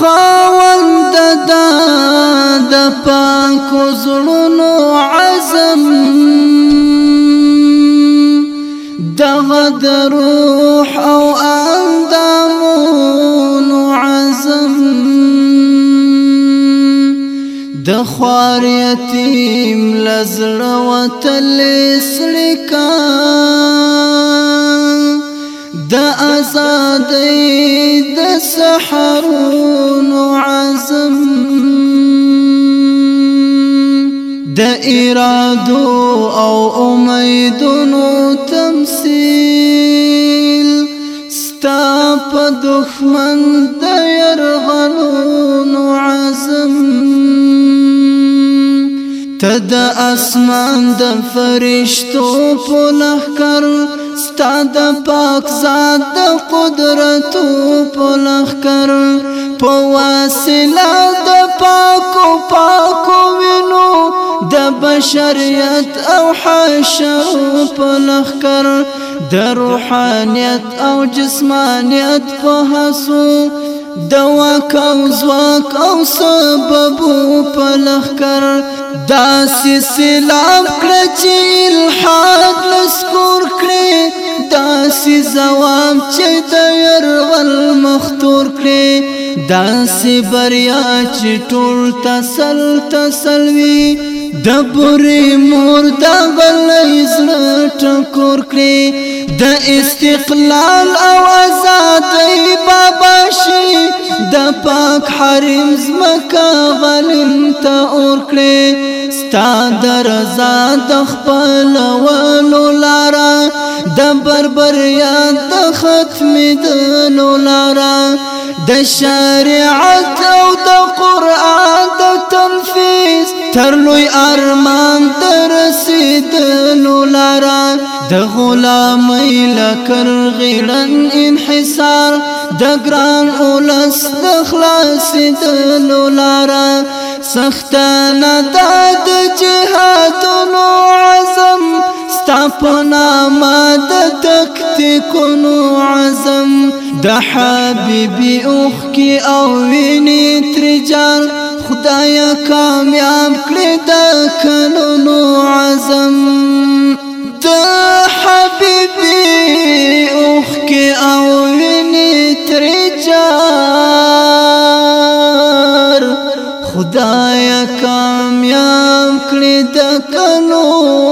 خاوند دا د پاکو زړونو عزم دغه د روح او اندامونو عزم د خوار یتیم لزړه وتل سړکا د ازادۍ د عزم د ارادو او أميدنو تمثيل ستا دخمن دښمن د يرغلونو عزم تد اسمان د فرشتو په ستاد پاک ذات د قدرت په لخر په واسطه د پاکو پاکو وینو د بشریت او حشر په لخر د روحانیت او جسمانیت په حسو د واک او زواک او سبب په لخر دا سلسله کړه چې الحان زوام چې د يرول مختور کړي داسې بریا چې ټول تسل تسل وي د بورې مور د بلې زړه ټکور کړي د استقلال او ازادۍ بابا شي د پاک حریم زمکا غلم ته اور کړي تا درزا د خپل ولو لارا د بربریا د ختم د لارا د شریعت او د قران د تنفيذ تر لوی ارمان تر رسید لارا د غلامي لکر غلن انحصار د ګران اولس د خلاص د لارا سخت نه د جهادونو عزم ستاپنا ما د تکتیکونو عزم د حبيبي اوخ کې او ویني ترجر خدایا کامیاب کړ د کنونو خدایا کامیاب کړی د کنو